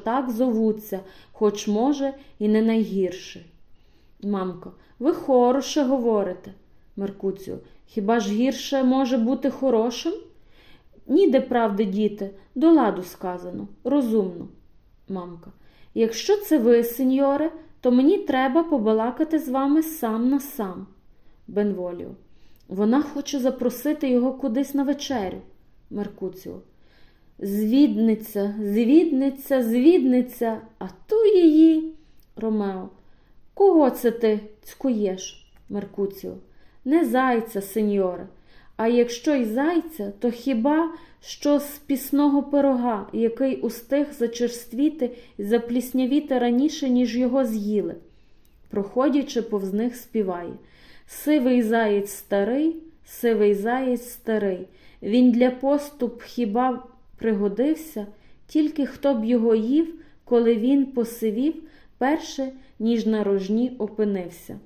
так зовуться, хоч, може, і не найгірший. Мамко, ви хороше говорите, Меркуціо, хіба ж гірше може бути хорошим? Ніде правди, діти, до ладу сказано, розумно. Мамка, якщо це ви, сеньоре, то мені треба побалакати з вами сам на сам. Бенволіо. Вона хоче запросити його кудись на вечерю. Меркуціо. Звідниця, звідниця, звідниця, а ту її. Ромео. Кого це ти цькуєш? Меркуціо. Не зайця, сеньоре. А якщо й зайця, то хіба що з пісного пирога, який устиг зачерствіти і запліснявіти раніше, ніж його з'їли. Проходячи повз них, співає Сивий заєць старий, сивий заєць старий. Він для поступ хіба пригодився, тільки хто б його їв, коли він посивів перше, ніж на рожні опинився.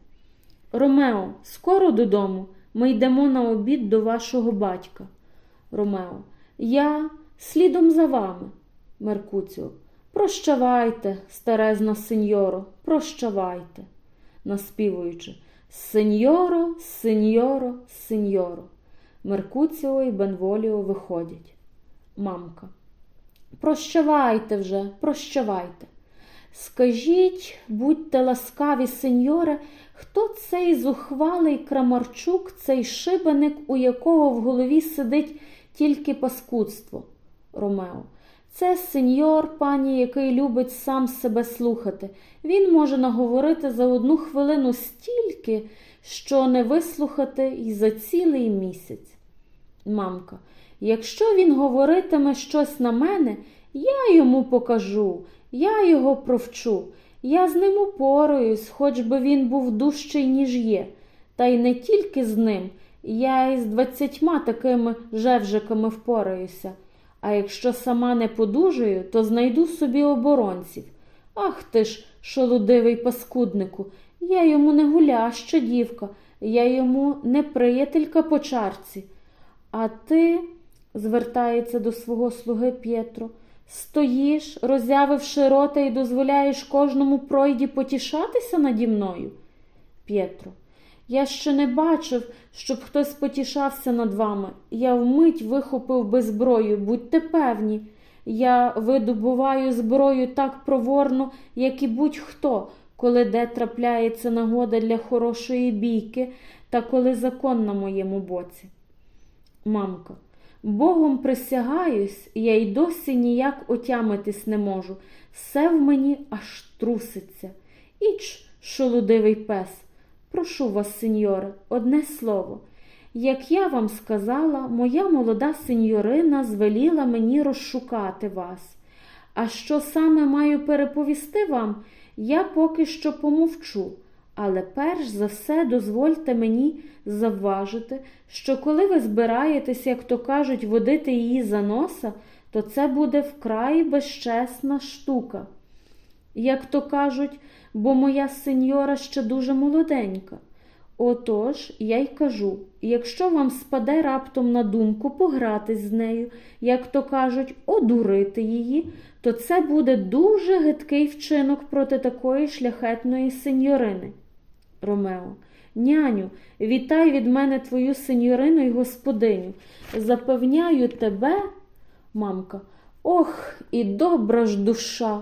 Ромео, скоро додому. Ми йдемо на обід до вашого батька. Ромео, я слідом за вами. Меркуціо. Прощавайте, старезна сеньоро, прощавайте, наспівуючи. Сеньоро, сеньоро, сеньоро. Меркуціо і Бенволіо виходять. Мамка. Прощавайте вже, прощавайте. Скажіть, будьте ласкаві, сеньоре, хто цей зухвалий крамарчук, цей шибеник, у якого в голові сидить тільки паскудство? Ромео. Це сеньор, пані, який любить сам себе слухати. Він може наговорити за одну хвилину стільки, що не вислухати й за цілий місяць. Мамка, якщо він говоритиме щось на мене, я йому покажу, я його провчу. Я з ним упораюсь, хоч би він був дужчий, ніж є. Та й не тільки з ним, я й з двадцятьма такими жевжиками впораюся. А якщо сама не подужаю, то знайду собі оборонців. Ах ти ж, шолудивий паскуднику, я йому не гуляща дівка, я йому не приятелька по чарці. А ти, звертається до свого слуги П'єтро, стоїш, роззявивши рота і дозволяєш кожному пройді потішатися наді мною? П'єтро. Я ще не бачив, щоб хтось потішався над вами. Я вмить вихопив би зброю, будьте певні. Я видобуваю зброю так проворно, як і будь-хто, коли де трапляється нагода для хорошої бійки та коли закон на моєму боці. Мамка, Богом присягаюсь, я й досі ніяк отямитись не можу. Все в мені аж труситься. Іч, шолудивий пес. Прошу вас, сеньоре, одне слово. Як я вам сказала, моя молода сеньорина звеліла мені розшукати вас. А що саме маю переповісти вам, я поки що помовчу. Але перш за все дозвольте мені завважити, що коли ви збираєтесь, як то кажуть, водити її за носа, то це буде вкрай безчесна штука. Як то кажуть, бо моя сеньора ще дуже молоденька. Отож, я й кажу, якщо вам спаде раптом на думку погратись з нею, як то кажуть, одурити її, то це буде дуже гидкий вчинок проти такої шляхетної сеньорини. Ромео, няню, вітай від мене твою сеньорину і господиню. Запевняю тебе, мамка, ох, і добра ж душа.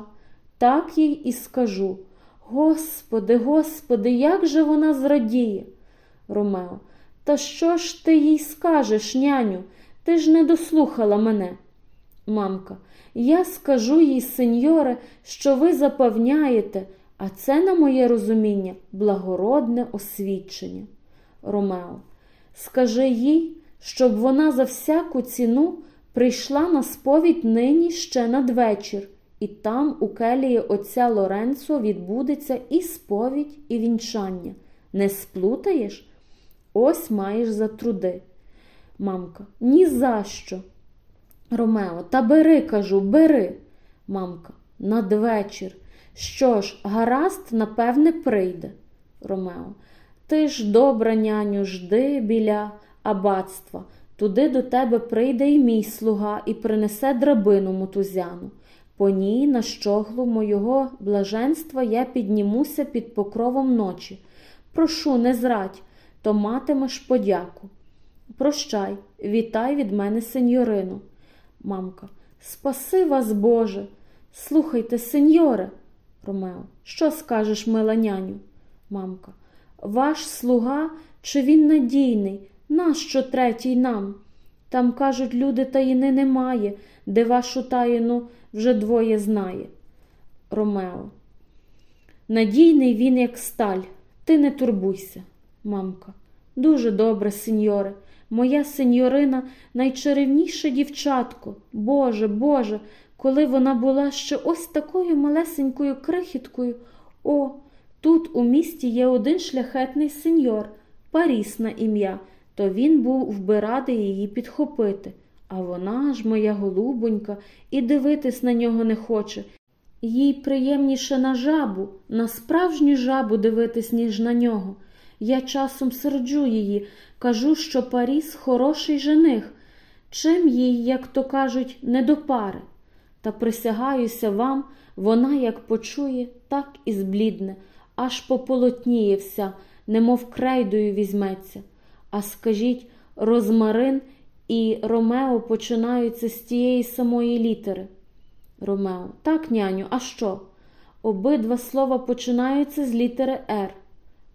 Так їй і скажу. Господи, Господи, як же вона зрадіє? Ромео, та що ж ти їй скажеш, няню? Ти ж не дослухала мене. Мамка, я скажу їй, сеньоре, що ви запевняєте, а це, на моє розуміння, благородне освідчення. Ромео, скажи їй, щоб вона за всяку ціну прийшла на сповідь нині ще надвечір і там у келії отця Лоренцо відбудеться і сповідь, і вінчання. Не сплутаєш? Ось маєш за труди. Мамка, ні за що. Ромео, та бери, кажу, бери. Мамка, надвечір. Що ж, гаразд, напевне, прийде. Ромео, ти ж добра, няню, жди біля аббатства. Туди до тебе прийде і мій слуга і принесе драбину мотузяну. По ній на щоглу мого блаженства я піднімуся під покровом ночі. Прошу, не зрадь, то матимеш подяку. Прощай, вітай від мене, сеньорину. Мамка, спаси вас, Боже. Слухайте, сеньоре. Ромео, що скажеш, мила няню? Мамка, ваш слуга, чи він надійний? Нащо третій нам? Там, кажуть, люди таїни немає, де вашу таїну вже двоє знає. Ромео. Надійний він, як сталь, ти не турбуйся, мамка. Дуже добре, сеньоре. Моя сеньорина найчарівніше дівчатко. Боже, Боже, коли вона була ще ось такою малесенькою крихіткою. О, тут у місті є один шляхетний сеньор, Паріс на ім'я, то він був би радий її підхопити. А вона ж, моя голубонька, і дивитись на нього не хоче. Їй приємніше на жабу, на справжню жабу дивитись, ніж на нього. Я часом серджу її, кажу, що Паріс хороший жених, чим їй, як то кажуть, не до пари. Та присягаюся вам, вона як почує, так і зблідне, аж пополотніє вся, немов крейдою візьметься. А скажіть, розмарин і Ромео починаються з тієї самої літери. Ромео, так, няню, а що? Обидва слова починаються з літери Р.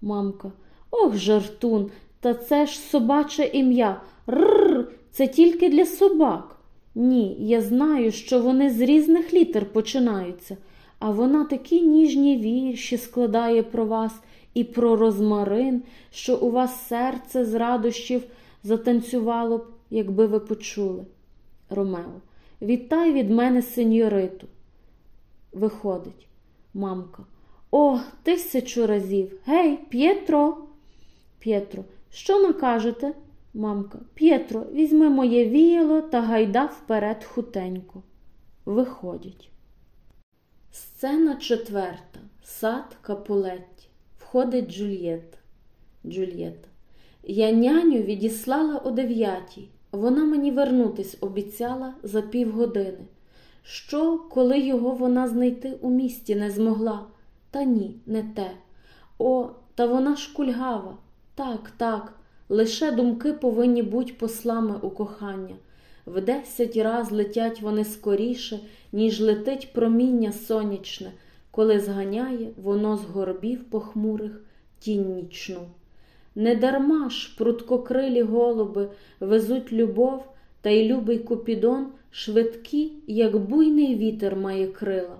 Мамка. Ох, жартун, та це ж собаче ім'я. Рррр, це тільки для собак. Ні, я знаю, що вони з різних літер починаються, а вона такі ніжні вірші складає про вас і про розмарин, що у вас серце з радощів затанцювало б, якби ви почули. Ромео, вітай від мене сеньориту. Виходить, мамка. О, тисячу разів. Гей, П'єтро. П'єтро, що накажете? Мамка, П'єтро, візьми моє віяло та гайда вперед хутенько. Виходять. Сцена четверта. Сад Капулетті. Входить Джульєта. Джульєта. Я няню відіслала о дев'ятій. Вона мені вернутись обіцяла за півгодини. Що, коли його вона знайти у місті не змогла? Та ні, не те. О, та вона ж кульгава. Так, так, лише думки повинні бути послами у кохання. В десять раз летять вони скоріше, ніж летить проміння сонячне, коли зганяє воно з горбів похмурих тінь нічну. Недарма ж пруткокрилі голуби везуть любов, та й любий купідон швидкі, як буйний вітер має крила,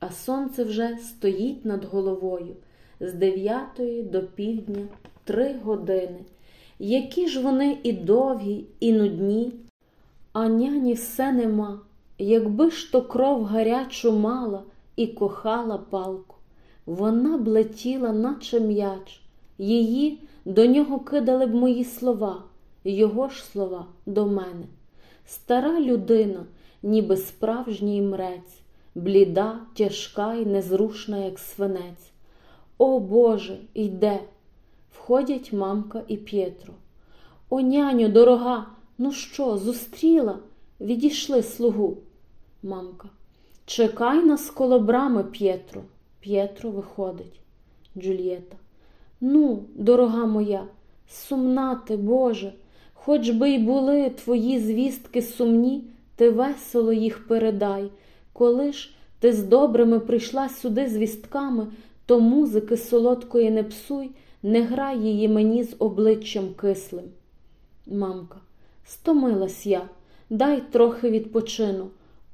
а сонце вже стоїть над головою з дев'ятої до півдня три години. Які ж вони і довгі, і нудні, а няні все нема, якби ж то кров гарячу мала і кохала палку. Вона б летіла, наче м'яч, її до нього кидали б мої слова, його ж слова до мене. Стара людина, ніби справжній мрець, бліда, тяжка й незрушна, як свинець. О Боже, йде! Входять мамка і П'єтро. О, няню, дорога, ну що, зустріла? Відійшли слугу. Мамка. Чекай нас коло брами, П'єтро. П'єтро виходить. Джульєта. Ну, дорога моя, сумна ти, Боже, хоч би й були твої звістки сумні, ти весело їх передай. Коли ж ти з добрими прийшла сюди з вістками, то музики солодкої не псуй, не грай її мені з обличчям кислим. Мамка, стомилась я, дай трохи відпочину.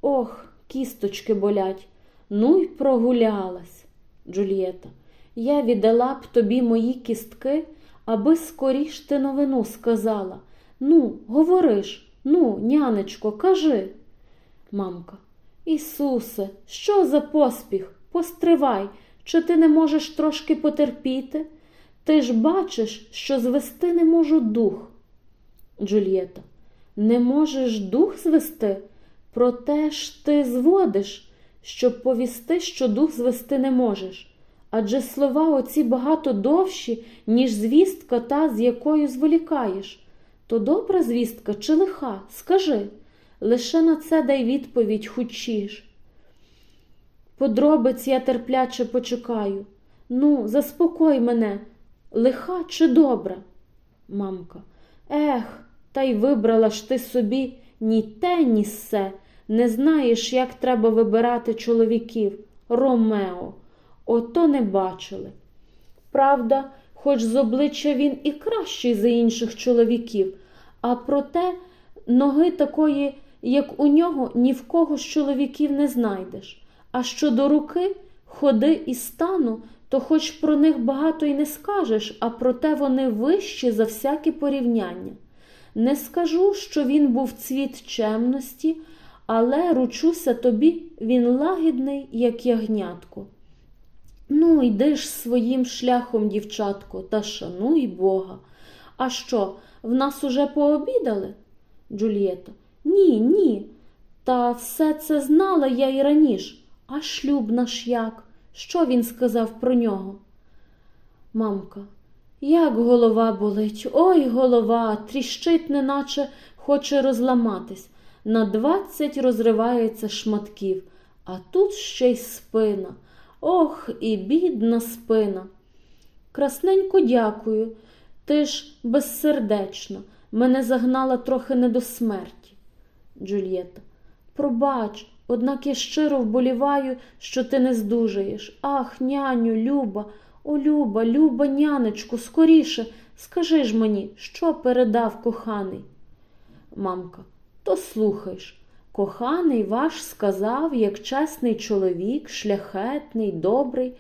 Ох, кісточки болять. Ну й прогулялась, Джульєта. Я віддала б тобі мої кістки, аби скоріш ти новину сказала. Ну, говориш, ну, нянечко, кажи. Мамка, Ісусе, що за поспіх? Постривай, чи ти не можеш трошки потерпіти? Ти ж бачиш, що звести не можу дух. Джульєта, не можеш дух звести? Проте ж ти зводиш, щоб повісти, що дух звести не можеш. Адже слова оці багато довші, ніж звістка та, з якою зволікаєш. То добра звістка чи лиха? Скажи, лише на це дай відповідь хучіш. Подробиць я терпляче почекаю. Ну, заспокой мене, лиха чи добра? Мамка. Ех, та й вибрала ж ти собі ні те, ні се. Не знаєш, як треба вибирати чоловіків. Ромео, ото не бачили. Правда, хоч з обличчя він і кращий за інших чоловіків, а проте ноги такої, як у нього, ні в кого з чоловіків не знайдеш. А щодо руки, ходи і стану, то хоч про них багато й не скажеш, а проте вони вищі за всякі порівняння. Не скажу, що він був цвіт чемності, але ручуся тобі, він лагідний, як ягнятко. Ну, йди ж своїм шляхом, дівчатко, та шануй Бога. А що, в нас уже пообідали? Джульєта. Ні, ні. Та все це знала я й раніше. А шлюб наш як? Що він сказав про нього? Мамка, як голова болить, ой голова, тріщить, неначе хоче розламатись. На двадцять розривається шматків, а тут ще й спина. Ох, і бідна спина. Красненько дякую. Ти ж безсердечно, мене загнала трохи не до смерті. Джульєта, пробач, однак я щиро вболіваю, що ти не здужаєш. Ах, няню, Люба, о, Люба, Люба, нянечку, скоріше, скажи ж мені, що передав коханий? Мамка, то слухаєш. Коханий ваш сказав, як чесний чоловік, шляхетний, добрий,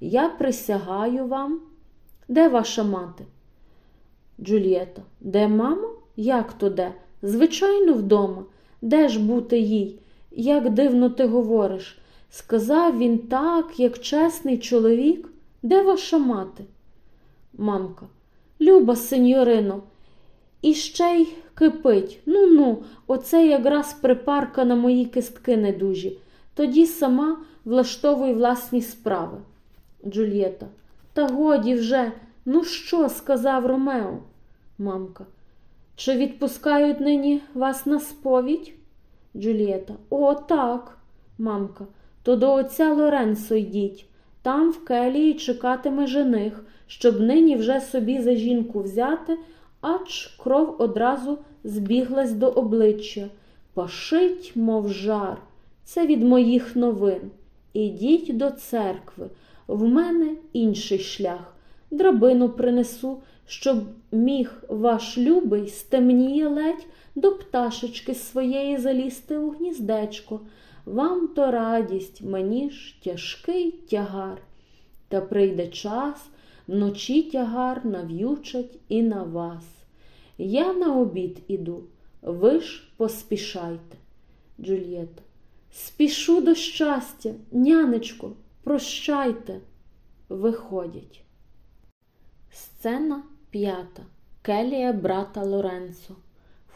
я присягаю вам. Де ваша мати? Джульєта, де мама? Як то де? Звичайно, вдома. Де ж бути їй? Як дивно ти говориш? Сказав він так, як чесний чоловік. Де ваша мати? Мамка, Люба, сеньорино, і ще й кипить. Ну ну, оце якраз припарка на мої кистки недужі. Тоді сама влаштовуй власні справи. Джульєта. Та годі вже. Ну що? сказав Ромео. Мамка. Чи відпускають нині вас на сповідь? Джульєта. О, так. Мамка. То до отця Лоренцо йдіть. Там в келії чекатиме жених, щоб нині вже собі за жінку взяти, ач кров одразу збіглась до обличчя. Пашить, мов жар. Це від моїх новин. Ідіть до церкви. В мене інший шлях. Драбину принесу, щоб міг ваш любий стемніє ледь до пташечки своєї залізти у гніздечко. Вам то радість, мені ж тяжкий тягар. Та прийде час, вночі тягар нав'ючать і на вас. Я на обід іду, ви ж поспішайте. Джульєта. Спішу до щастя, нянечко, прощайте. Виходять. Сцена п'ята. Келія брата Лоренцо.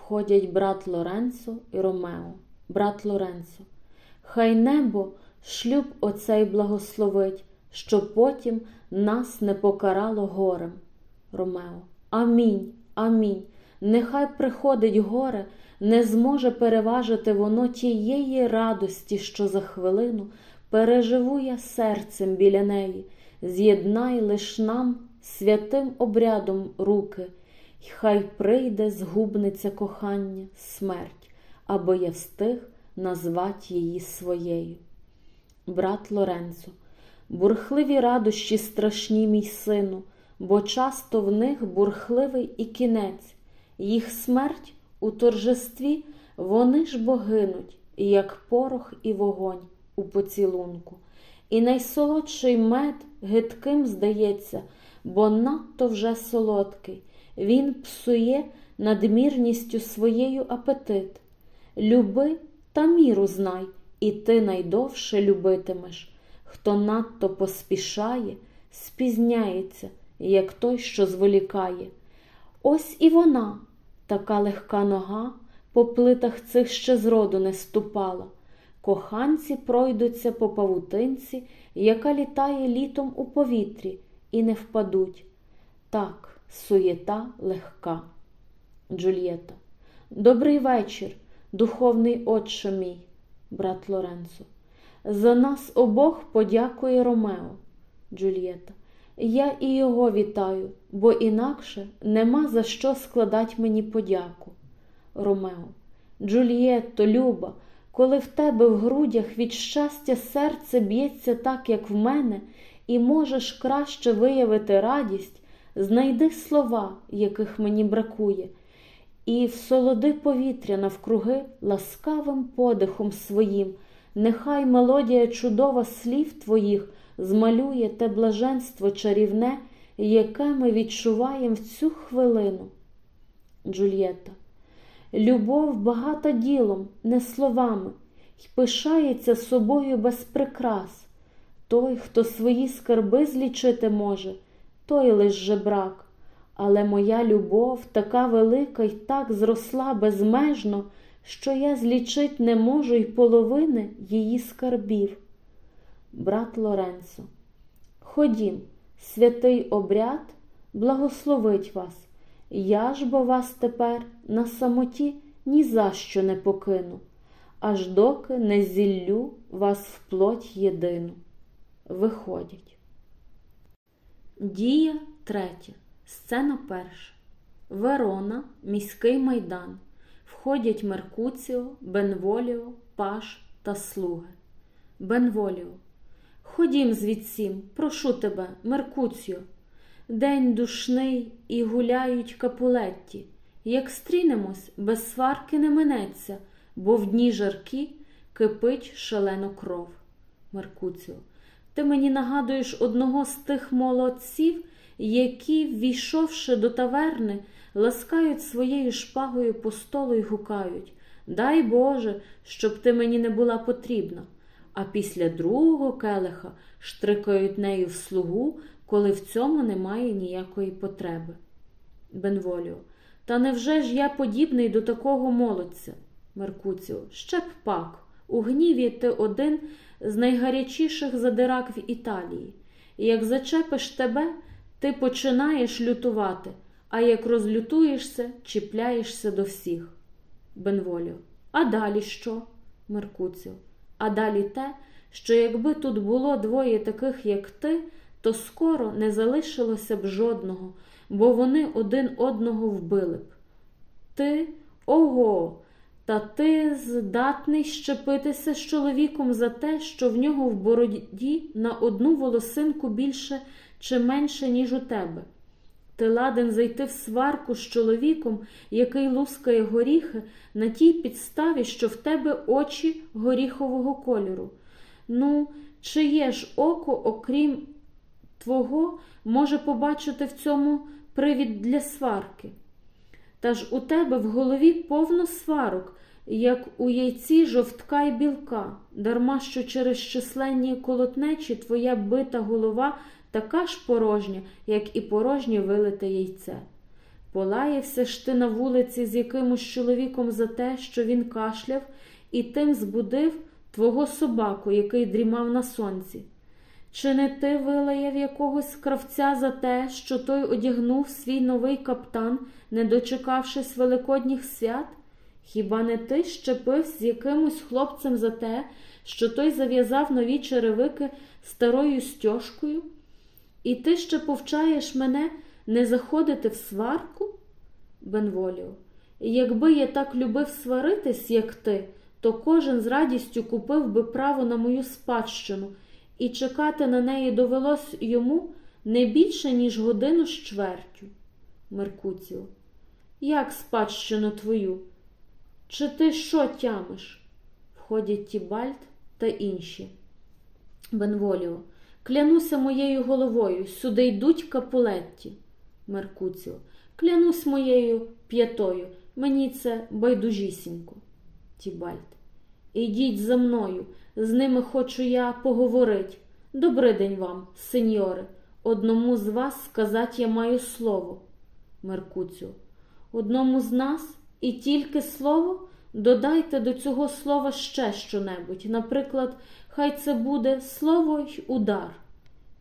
Входять брат Лоренцо і Ромео. Брат Лоренцо. Хай небо шлюб оцей благословить, щоб потім нас не покарало горем. Ромео. Амінь, амінь. Нехай приходить горе, не зможе переважити воно тієї радості, що за хвилину переживу я серцем біля неї, з'єднай лиш нам святим обрядом руки, й хай прийде згубниця кохання, смерть, або я встиг назвать її своєю. Брат Лоренцо, бурхливі радощі страшні, мій сину, бо часто в них бурхливий і кінець, їх смерть у торжестві вони ж бо гинуть, як порох і вогонь у поцілунку. І найсолодший мед гидким здається, бо надто вже солодкий. Він псує надмірністю своєю апетит. Люби та міру знай, і ти найдовше любитимеш. Хто надто поспішає, спізняється, як той, що зволікає. Ось і вона, така легка нога, по плитах цих ще зроду не ступала. Коханці пройдуться по павутинці, яка літає літом у повітрі, і не впадуть. Так, суєта легка. Джульєта. Добрий вечір, духовний отче мій, брат Лоренцо. За нас обох подякує Ромео. Джульєта. Я і його вітаю, бо інакше нема за що складать мені подяку. Ромео. Джульєтто, Люба, коли в тебе в грудях від щастя серце б'ється так, як в мене, і можеш краще виявити радість, знайди слова, яких мені бракує, і всолоди повітря навкруги ласкавим подихом своїм, нехай мелодія чудова слів твоїх змалює те блаженство чарівне, яке ми відчуваємо в цю хвилину. Джульєта. Любов багата ділом, не словами, й пишається собою без прикрас. Той, хто свої скарби злічити може, той лиш жебрак. Але моя любов така велика й так зросла безмежно, що я злічить не можу й половини її скарбів. Брат Лоренцо, ходім, святий обряд благословить вас. Я ж бо вас тепер на самоті ні за що не покину, аж доки не зіллю вас в плоть єдину. Виходять. Дія третя. Сцена перша. Верона, міський майдан. Входять Меркуціо, Бенволіо, Паш та слуги. Бенволіо. Ходім звідсім, прошу тебе, Меркуціо. День душний і гуляють капулетті. Як стрінемось, без сварки не минеться, бо в дні жаркі кипить шалено кров. Меркуціо. Ти мені нагадуєш одного з тих молодців, які, ввійшовши до таверни, ласкають своєю шпагою по столу й гукають Дай Боже, щоб ти мені не була потрібна. А після другого келиха штрикають нею в слугу, коли в цьому немає ніякої потреби. Бенволіо. Та невже ж я подібний до такого молодця? Меркуціо. Ще б пак. У гніві ти один з найгарячіших задирак в Італії. Як зачепиш тебе, ти починаєш лютувати, а як розлютуєшся, чіпляєшся до всіх. Бенволіо. А далі що? Меркуціо. А далі те, що якби тут було двоє таких, як ти, то скоро не залишилося б жодного, бо вони один одного вбили б. Ти ого, та ти здатний щепитися з чоловіком за те, що в нього в бороді на одну волосинку більше чи менше, ніж у тебе. Ти ладен зайти в сварку з чоловіком, який лускає горіхи, на тій підставі, що в тебе очі горіхового кольору. Ну, чиє ж око, окрім твого, може побачити в цьому привід для сварки? Та ж у тебе в голові повно сварок, як у яйці жовтка й білка, дарма що через численні колотнечі твоя бита голова така ж порожня, як і порожнє вилите яйце. Полаявся ж ти на вулиці з якимось чоловіком за те, що він кашляв, і тим збудив твого собаку, який дрімав на сонці. Чи не ти вилаяв якогось кравця за те, що той одягнув свій новий каптан, не дочекавшись великодніх свят? Хіба не ти щепив з якимось хлопцем за те, що той зав'язав нові черевики старою стяжкою? І ти ще повчаєш мене не заходити в сварку? Бенволіо, якби я так любив сваритись, як ти, то кожен з радістю купив би право на мою спадщину, і чекати на неї довелось йому не більше, ніж годину з чвертю. Меркуціо, як спадщину твою? Чи ти що тямиш? Входять Тібальт та інші. Бенволіо, клянуся моєю головою, сюди йдуть капулетті. Меркуціо, клянусь моєю п'ятою, мені це байдужісінько. Тібальт. Ідіть за мною, з ними хочу я поговорить. Добрий день вам, сеньоре. Одному з вас сказати я маю слово. Меркуціо. Одному з нас і тільки слово. Додайте до цього слова ще щонебудь. Наприклад, хай це буде слово й удар.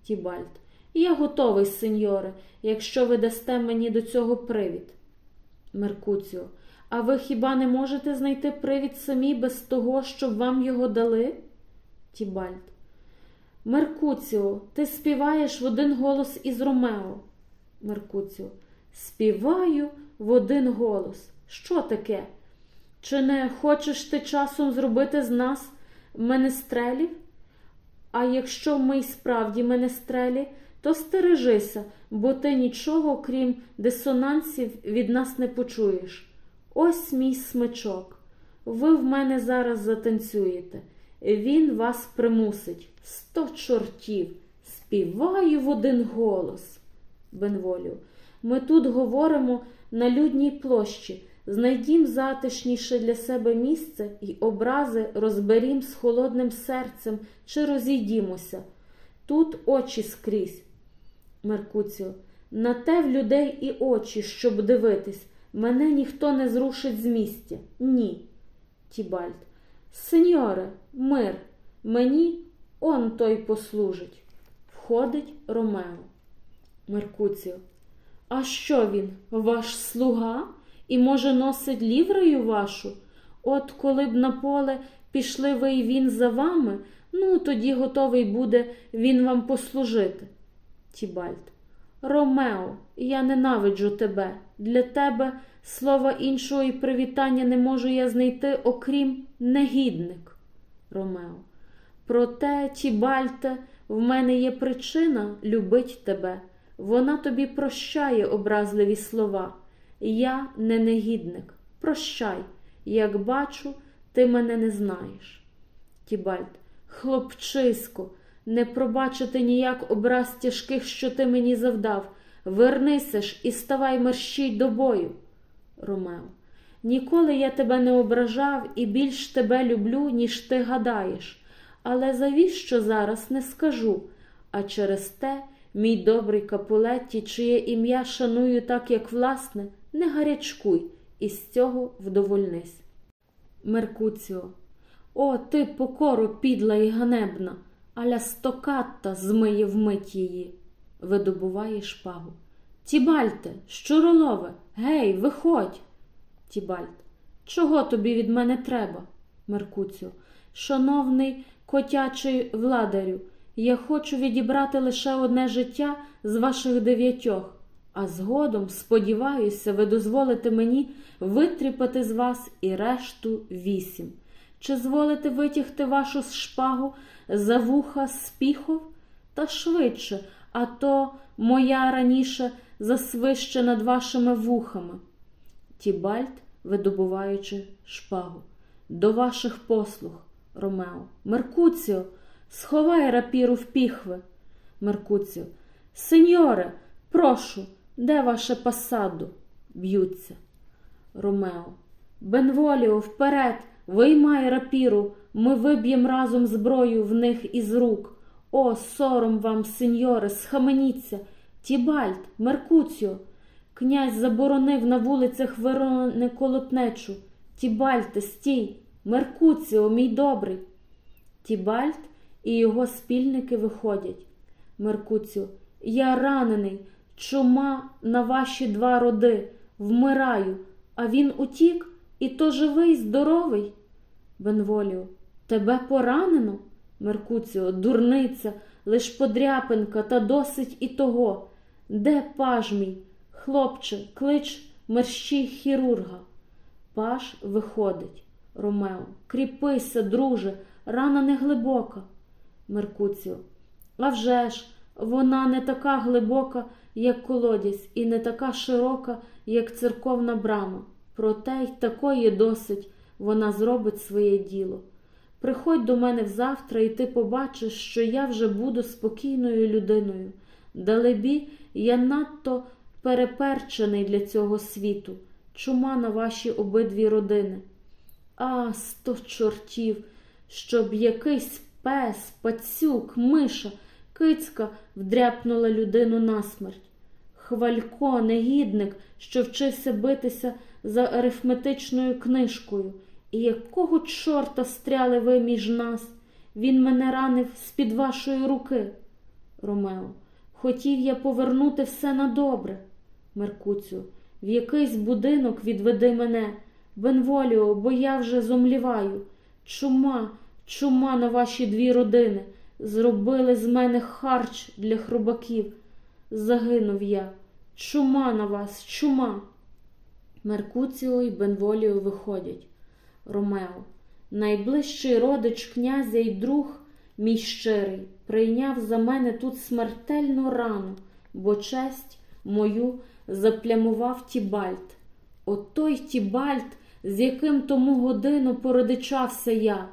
Тібальт. Я готовий, сеньоре, якщо ви дасте мені до цього привід. Меркуціо. А ви хіба не можете знайти привід самі без того, щоб вам його дали? Тібальд. Меркуціо, ти співаєш в один голос із Ромео. Меркуціо. Співаю в один голос. Що таке? Чи не хочеш ти часом зробити з нас менестрелів? А якщо ми й справді менестрелі, то стережися, бо ти нічого, крім дисонансів, від нас не почуєш. Ось мій смичок. Ви в мене зараз затанцюєте. Він вас примусить. Сто чортів. Співаю в один голос. Бенволю. Ми тут говоримо на людній площі. Знайдім затишніше для себе місце і образи розберім з холодним серцем чи розійдімося. Тут очі скрізь. Меркуціо, на те в людей і очі, щоб дивитись. Мене ніхто не зрушить з місця. Ні. Тібальд. Сеньоре, мир, мені он той послужить. Входить Ромео. Меркуціо. А що він, ваш слуга? І, може, носить ліврею вашу? От коли б на поле пішли ви і він за вами, ну тоді готовий буде він вам послужити. Тібальд. Ромео, я ненавиджу тебе. Для тебе слова іншого і привітання не можу я знайти, окрім негідник. Ромео. Проте, Тібальте, в мене є причина любить тебе. Вона тобі прощає образливі слова. Я не негідник. Прощай, як бачу, ти мене не знаєш. Тібальд, хлопчисько, не пробачити ніяк образ тяжких, що ти мені завдав. Вернися ж і ставай мерщій до бою. Ромео, ніколи я тебе не ображав і більш тебе люблю, ніж ти гадаєш. Але завіщо зараз не скажу, а через те, мій добрий Капулетті, чиє ім'я шаную так, як власне, не гарячкуй, і з цього вдовольнись. Меркуціо, о, ти покоро підла і ганебна, аля стокатта змиє вмить її, видобуває шпагу. Тібальте, щуролове, гей, виходь. Тібальт, чого тобі від мене треба? Меркуціо, шановний котячий владарю, я хочу відібрати лише одне життя з ваших дев'ятьох, а згодом, сподіваюся, ви дозволите мені витріпати з вас і решту вісім. Чи зволите витягти вашу шпагу за вуха з піхов? Та швидше, а то моя раніше засвище над вашими вухами. Тібальт, видобуваючи шпагу. До ваших послуг, Ромео. Меркуціо, сховай рапіру в піхви. Меркуціо. Сеньоре, прошу, де ваше пасадо? Б'ються. Ромео. Бенволіо, вперед, виймай рапіру, ми виб'єм разом зброю в них із рук. О, сором вам, сеньоре, схаменіться. Тібальт, Меркуціо. Князь заборонив на вулицях Верони колотнечу. Тібальте, стій, Меркуціо, мій добрий. Тібальт і його спільники виходять. Меркуціо, я ранений, чума на ваші два роди, вмираю, а він утік, і то живий, здоровий. Бенволіо, тебе поранено? Меркуціо, дурниця, лиш подряпинка, та досить і того. Де паж мій? Хлопче, клич мерщій хірурга. Паш виходить. Ромео, кріпися, друже, рана не глибока. Меркуціо. А вже ж, вона не така глибока, як колодязь, і не така широка, як церковна брама. Проте й такої досить вона зробить своє діло. Приходь до мене завтра, і ти побачиш, що я вже буду спокійною людиною. Далебі, я надто переперчений для цього світу, чума на ваші обидві родини. А, сто чортів, щоб якийсь пес, пацюк, миша, кицька вдряпнула людину насмерть. Хвалько, негідник, що вчився битися за арифметичною книжкою. І якого чорта стряли ви між нас? Він мене ранив з-під вашої руки. Ромео, хотів я повернути все на добре. Меркуцію, в якийсь будинок відведи мене, Бенволіо, бо я вже зомліваю. Чума, чума на ваші дві родини. Зробили з мене харч для хробаків. Загинув я. Чума на вас, чума. Меркуціо і Бенволіо виходять. Ромео, найближчий родич князя і друг, мій щирий, прийняв за мене тут смертельну рану, бо честь мою заплямував Тібальт. От той Тібальт, з яким тому годину породичався я.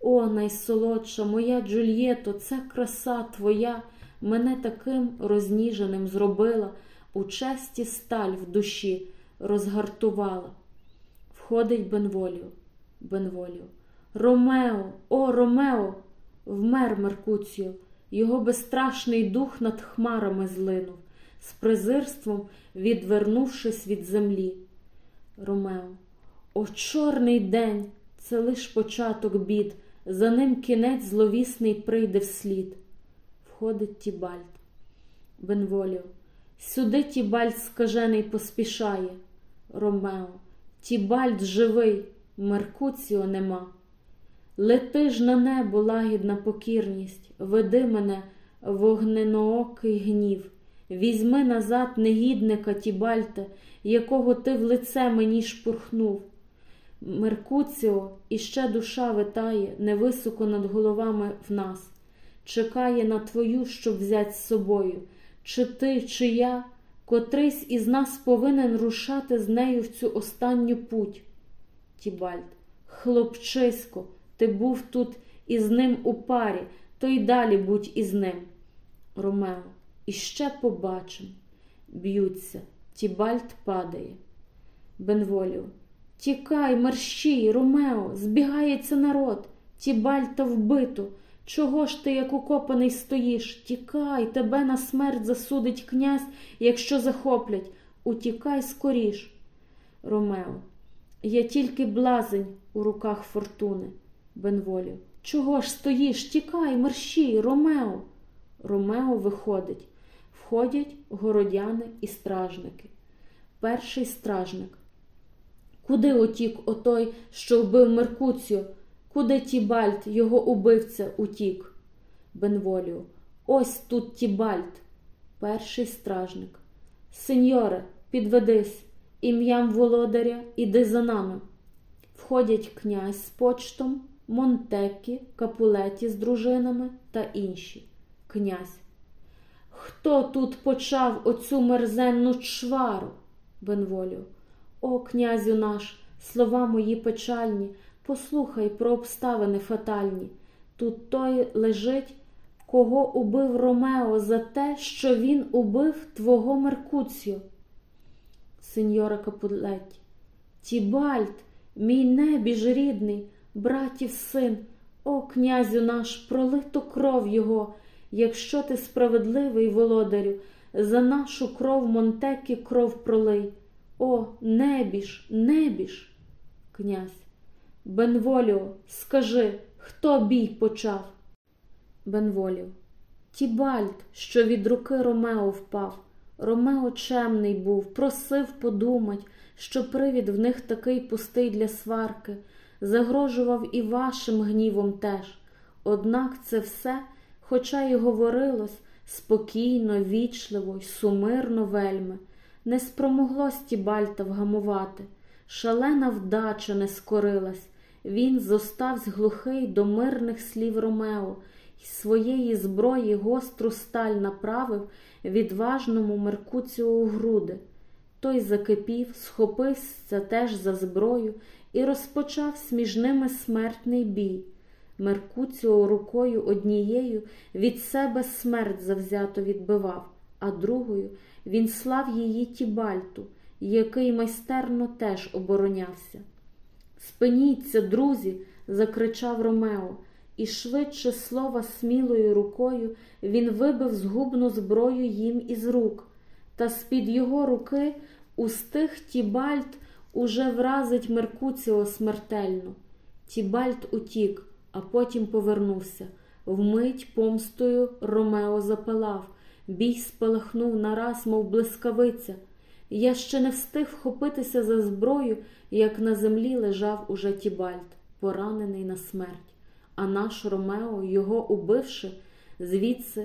О, найсолодша моя Джульєто, це краса твоя мене таким розніженим зробила, у честі сталь в душі розгартувала. Входить Бенволіо. Бенволіо. Ромео, о, Ромео! Вмер Меркуціо, його безстрашний дух над хмарами злинув, з презирством відвернувшись від землі. Ромео, о, чорний день! Це лиш початок бід, за ним кінець зловісний прийде вслід. Входить Тібальд. Бенволіо. Сюди Тібальд скажений поспішає. Ромео, Тібальд живий, Меркуціо нема. Лети ж на небо, лагідна покірність, веди мене, вогненоокий гнів. Візьми назад негідника Тібальта, якого ти в лице мені шпурхнув. Меркуціо іще душа витає невисоко над головами в нас, чекає на твою, щоб взять з собою. Чи ти, чи я, котрийсь із нас повинен рушати з нею в цю останню путь. Тібальд, хлопчисько, ти був тут із ним у парі, то й далі будь із ним. Ромео, іще побачим. Б'ються, Тібальд падає. Бенволіо. Тікай, мерщій, Ромео, збігається народ, Тібальта вбито. Чого ж ти, як укопаний, стоїш? Тікай, тебе на смерть засудить князь, якщо захоплять. Утікай скоріш. Ромео, я тільки блазень у руках фортуни. Бенволів. Чого ж стоїш? Тікай, мерщій, Ромео. Ромео виходить. Входять городяни і стражники. Перший стражник. Куди отік отой, що вбив Меркуціо? Куди Тібальт, його убивця, утік? Бенволіо. Ось тут Тібальт, перший стражник. Сеньоре, підведись, ім'ям володаря, іди за нами. Входять князь з почтом, Монтекі, Капулеті з дружинами та інші. Князь. Хто тут почав оцю мерзенну чвару? Бенволіо. О, князю наш, слова мої печальні, послухай про обставини фатальні. Тут той лежить, кого убив Ромео за те, що він убив твого Меркуціо. Сеньора Капулетті, Тібальт, мій небіж рідний, братів син, о, князю наш, пролито кров його, якщо ти справедливий володарю, за нашу кров Монтекі кров пролий. О, небіж, небіж, князь. Бенволіо, скажи, хто бій почав? Бенволіо. Тібальт, що від руки Ромео впав. Ромео чемний був, просив подумать, що привід в них такий пустий для сварки, загрожував і вашим гнівом теж. Однак це все, хоча й говорилось спокійно, вічливо й сумирно вельми, не спромогло Стібальта вгамувати. Шалена вдача не скорилась. Він зоставсь глухий до мирних слів Ромео своєї зброї гостру сталь направив відважному Меркуціо у груди. Той закипів, схопився теж за зброю і розпочав між ними смертний бій. Меркуціо рукою однією від себе смерть завзято відбивав, а другою він слав її Тібальту, який майстерно теж оборонявся. Спиніться, друзі, закричав Ромео, і швидше слова смілою рукою він вибив згубну зброю їм із рук, та з-під його руки устиг Тібальт уже вразить Меркуціо смертельно. Тібальт утік, а потім повернувся. Вмить помстою Ромео запалав, бій спалахнув нараз, мов блискавиця. Я ще не встиг вхопитися за зброю, як на землі лежав уже Тібальт, поранений на смерть. А наш Ромео, його убивши, звідси